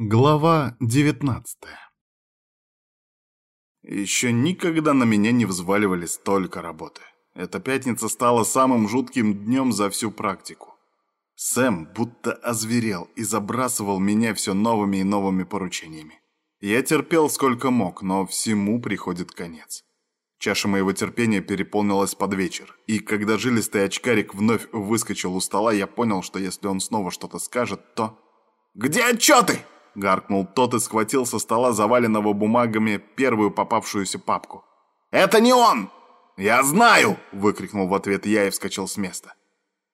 Глава 19 Еще никогда на меня не взваливали столько работы. Эта пятница стала самым жутким днем за всю практику. Сэм будто озверел и забрасывал меня все новыми и новыми поручениями. Я терпел сколько мог, но всему приходит конец. Чаша моего терпения переполнилась под вечер, и когда жилистый очкарик вновь выскочил у стола, я понял, что если он снова что-то скажет, то... «Где отчеты?» Гаркнул тот и схватил со стола заваленного бумагами первую попавшуюся папку. «Это не он!» «Я знаю!» — выкрикнул в ответ я и вскочил с места.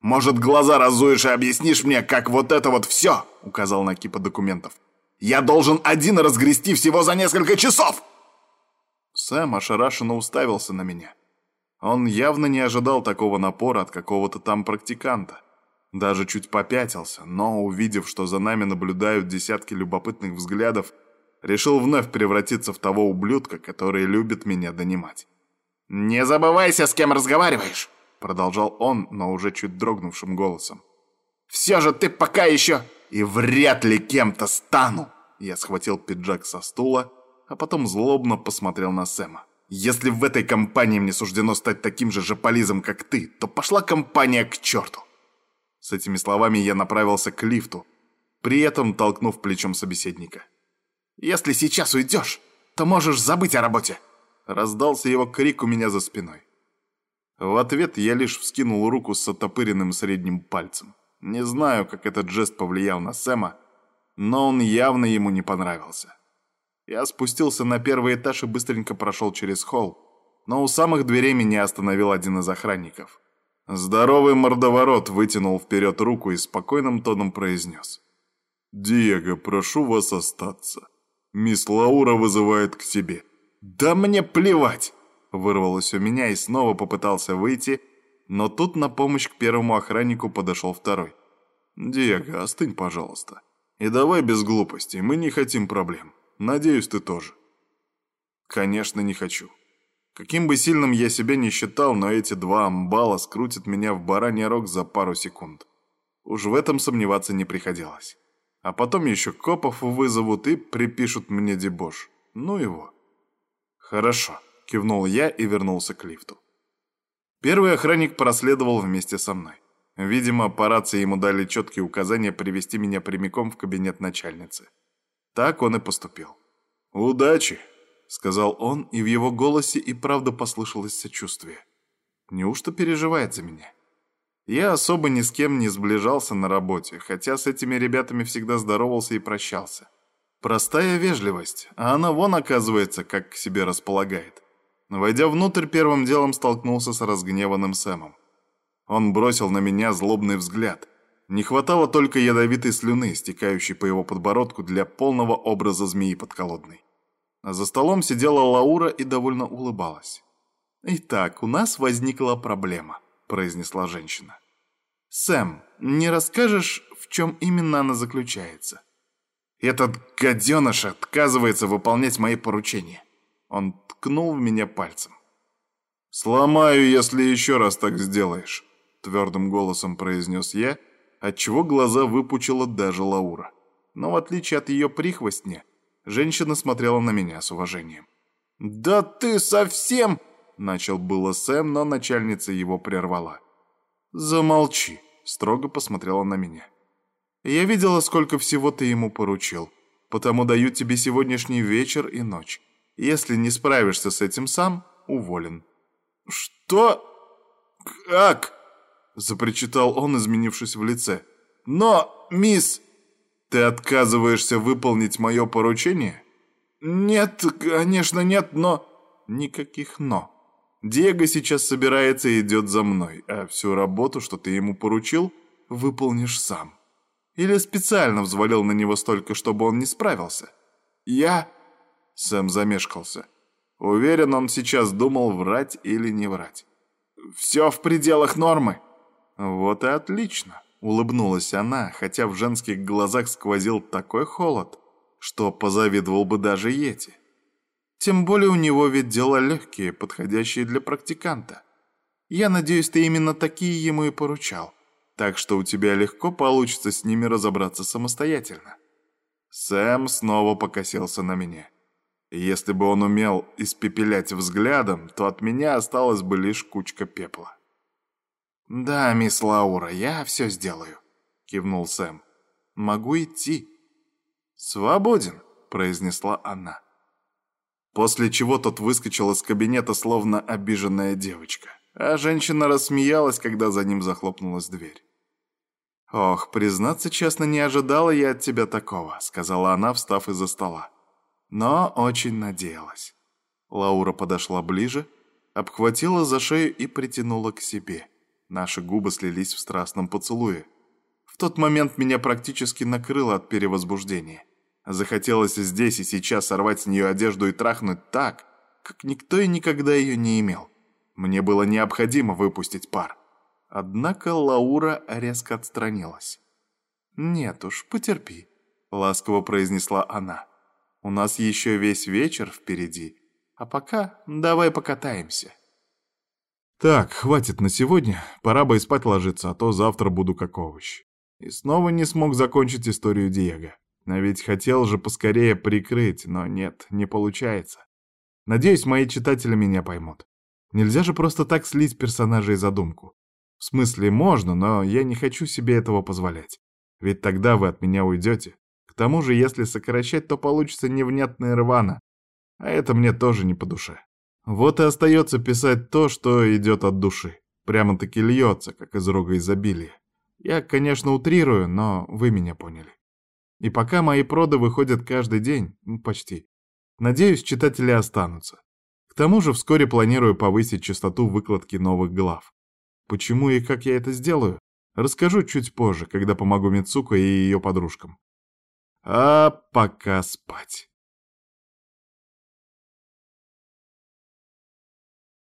«Может, глаза разуешь и объяснишь мне, как вот это вот все?» — указал на кипа документов. «Я должен один разгрести всего за несколько часов!» Сэм ошарашенно уставился на меня. Он явно не ожидал такого напора от какого-то там практиканта. Даже чуть попятился, но, увидев, что за нами наблюдают десятки любопытных взглядов, решил вновь превратиться в того ублюдка, который любит меня донимать. «Не забывайся, с кем разговариваешь!» Продолжал он, но уже чуть дрогнувшим голосом. «Все же ты пока еще и вряд ли кем-то стану!» Я схватил пиджак со стула, а потом злобно посмотрел на Сэма. «Если в этой компании мне суждено стать таким же жополизом, как ты, то пошла компания к черту!» С этими словами я направился к лифту, при этом толкнув плечом собеседника. «Если сейчас уйдешь, то можешь забыть о работе!» Раздался его крик у меня за спиной. В ответ я лишь вскинул руку с отопыренным средним пальцем. Не знаю, как этот жест повлиял на Сэма, но он явно ему не понравился. Я спустился на первый этаж и быстренько прошел через холл, но у самых дверей меня остановил один из охранников. Здоровый мордоворот вытянул вперед руку и спокойным тоном произнес. «Диего, прошу вас остаться. Мисс Лаура вызывает к себе». «Да мне плевать!» Вырвалось у меня и снова попытался выйти, но тут на помощь к первому охраннику подошел второй. «Диего, остынь, пожалуйста. И давай без глупостей, мы не хотим проблем. Надеюсь, ты тоже». «Конечно, не хочу. Каким бы сильным я себя не считал, но эти два амбала скрутят меня в бараний рог за пару секунд. Уж в этом сомневаться не приходилось. А потом еще копов вызовут и припишут мне дебош. Ну его. Хорошо, кивнул я и вернулся к лифту. Первый охранник проследовал вместе со мной. Видимо, по рации ему дали четкие указания привести меня прямиком в кабинет начальницы. Так он и поступил. «Удачи!» — сказал он, и в его голосе и правда послышалось сочувствие. «Неужто переживает за меня?» Я особо ни с кем не сближался на работе, хотя с этими ребятами всегда здоровался и прощался. Простая вежливость, а она вон оказывается, как к себе располагает. Войдя внутрь, первым делом столкнулся с разгневанным Сэмом. Он бросил на меня злобный взгляд. Не хватало только ядовитой слюны, стекающей по его подбородку для полного образа змеи подколодной. За столом сидела Лаура и довольно улыбалась. «Итак, у нас возникла проблема», — произнесла женщина. «Сэм, не расскажешь, в чем именно она заключается?» «Этот гаденыш отказывается выполнять мои поручения». Он ткнул в меня пальцем. «Сломаю, если еще раз так сделаешь», — твердым голосом произнес я, отчего глаза выпучила даже Лаура. Но в отличие от ее прихвостня, Женщина смотрела на меня с уважением. «Да ты совсем...» — начал было Сэм, но начальница его прервала. «Замолчи», — строго посмотрела на меня. «Я видела, сколько всего ты ему поручил, потому даю тебе сегодняшний вечер и ночь. Если не справишься с этим сам, уволен». «Что? Как?» — запричитал он, изменившись в лице. «Но, мисс...» Ты отказываешься выполнить мое поручение? Нет, конечно, нет, но... Никаких «но». Диего сейчас собирается и идет за мной, а всю работу, что ты ему поручил, выполнишь сам. Или специально взвалил на него столько, чтобы он не справился? Я... Сэм замешкался. Уверен, он сейчас думал, врать или не врать. Все в пределах нормы. Вот и отлично. Улыбнулась она, хотя в женских глазах сквозил такой холод, что позавидовал бы даже Йети. Тем более у него ведь дела легкие, подходящие для практиканта. Я надеюсь, ты именно такие ему и поручал. Так что у тебя легко получится с ними разобраться самостоятельно. Сэм снова покосился на меня. Если бы он умел испепелять взглядом, то от меня осталась бы лишь кучка пепла. «Да, мисс Лаура, я все сделаю», — кивнул Сэм. «Могу идти». «Свободен», — произнесла она. После чего тот выскочил из кабинета, словно обиженная девочка. А женщина рассмеялась, когда за ним захлопнулась дверь. «Ох, признаться честно, не ожидала я от тебя такого», — сказала она, встав из-за стола. «Но очень надеялась». Лаура подошла ближе, обхватила за шею и притянула к себе. Наши губы слились в страстном поцелуе. В тот момент меня практически накрыло от перевозбуждения. Захотелось здесь и сейчас сорвать с нее одежду и трахнуть так, как никто и никогда ее не имел. Мне было необходимо выпустить пар. Однако Лаура резко отстранилась. «Нет уж, потерпи», — ласково произнесла она. «У нас еще весь вечер впереди, а пока давай покатаемся». «Так, хватит на сегодня, пора бы и спать ложиться, а то завтра буду как овощ». И снова не смог закончить историю Диего. А ведь хотел же поскорее прикрыть, но нет, не получается. Надеюсь, мои читатели меня поймут. Нельзя же просто так слить персонажей задумку. В смысле, можно, но я не хочу себе этого позволять. Ведь тогда вы от меня уйдете. К тому же, если сокращать, то получится невнятная рвана. А это мне тоже не по душе. Вот и остается писать то, что идет от души. Прямо-таки льется, как из рога изобилия. Я, конечно, утрирую, но вы меня поняли. И пока мои проды выходят каждый день, ну, почти, надеюсь, читатели останутся. К тому же вскоре планирую повысить частоту выкладки новых глав. Почему и как я это сделаю, расскажу чуть позже, когда помогу Мицуко и ее подружкам. А пока спать.